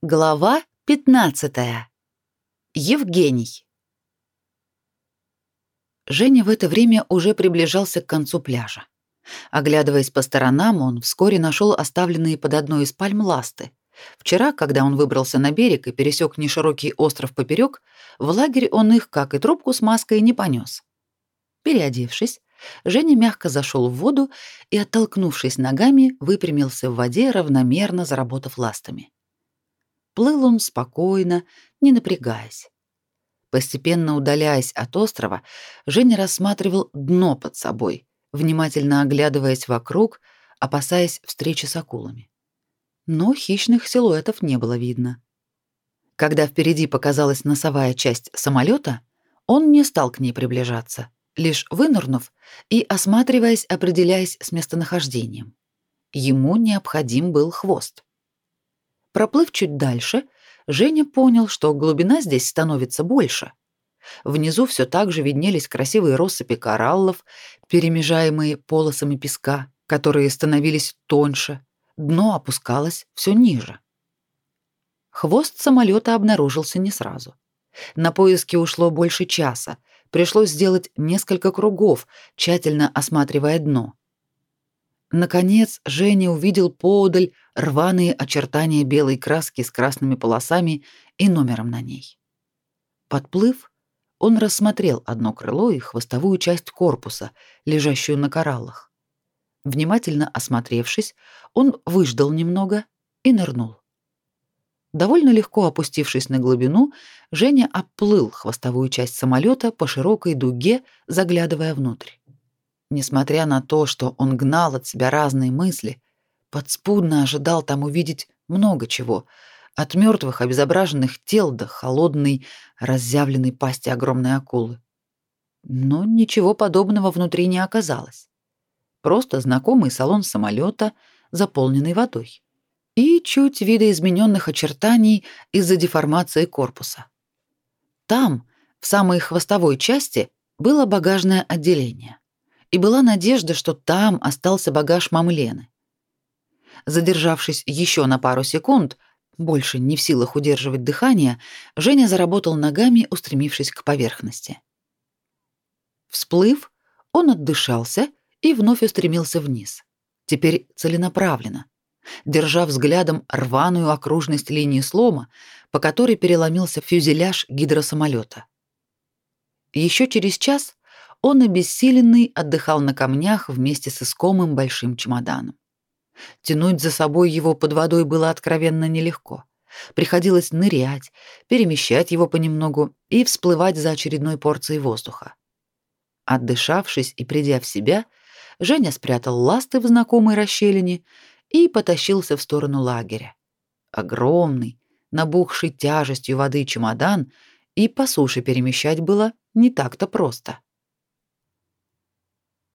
Глава 15. Евгений. Женя в это время уже приближался к концу пляжа. Оглядываясь по сторонам, он вскоре нашел оставленные под одной из пальм ласты. Вчера, когда он выбрался на берег и пересек неширокий остров поперек, в лагерь он их, как и трубку с маской, не понес. Переодевшись, Женя мягко зашел в воду и, оттолкнувшись ногами, выпрямился в воде, равномерно заработав ластами. Плыл он спокойно, не напрягаясь. Постепенно удаляясь от острова, Женя рассматривал дно под собой, внимательно оглядываясь вокруг, опасаясь встречи с акулами. Но хищных силуэтов не было видно. Когда впереди показалась носовая часть самолета, он не стал к ней приближаться, лишь вынырнув и осматриваясь, определяясь с местонахождением. Ему необходим был хвост. Проплыв чуть дальше, Женя понял, что глубина здесь становится больше. Внизу все так же виднелись красивые россыпи кораллов, перемежаемые полосами песка, которые становились тоньше, дно опускалось все ниже. Хвост самолета обнаружился не сразу. На поиски ушло больше часа. Пришлось сделать несколько кругов, тщательно осматривая дно. Наконец, Женя увидел поодаль рваные очертания белой краски с красными полосами и номером на ней. Подплыв, он рассмотрел одно крыло и хвостовую часть корпуса, лежащую на кораллах. Внимательно осмотревшись, он выждал немного и нырнул. Довольно легко опустившись на глубину, Женя оплыл хвостовую часть самолета по широкой дуге, заглядывая внутрь. Несмотря на то, что он гнал от себя разные мысли, подспудно ожидал там увидеть много чего, от мертвых обезображенных тел до холодной, разъявленной пасти огромной акулы. Но ничего подобного внутри не оказалось. Просто знакомый салон самолета, заполненный водой. И чуть видоизмененных очертаний из-за деформации корпуса. Там, в самой хвостовой части, было багажное отделение и была надежда, что там остался багаж мамы Задержавшись еще на пару секунд, больше не в силах удерживать дыхание, Женя заработал ногами, устремившись к поверхности. Всплыв, он отдышался и вновь устремился вниз. Теперь целенаправленно, держа взглядом рваную окружность линии слома, по которой переломился фюзеляж гидросамолета. Еще через час он обессиленный отдыхал на камнях вместе с искомым большим чемоданом. Тянуть за собой его под водой было откровенно нелегко. Приходилось нырять, перемещать его понемногу и всплывать за очередной порцией воздуха. Отдышавшись и придя в себя, Женя спрятал ласты в знакомой расщелине и потащился в сторону лагеря. Огромный, набухший тяжестью воды чемодан и по суше перемещать было не так-то просто.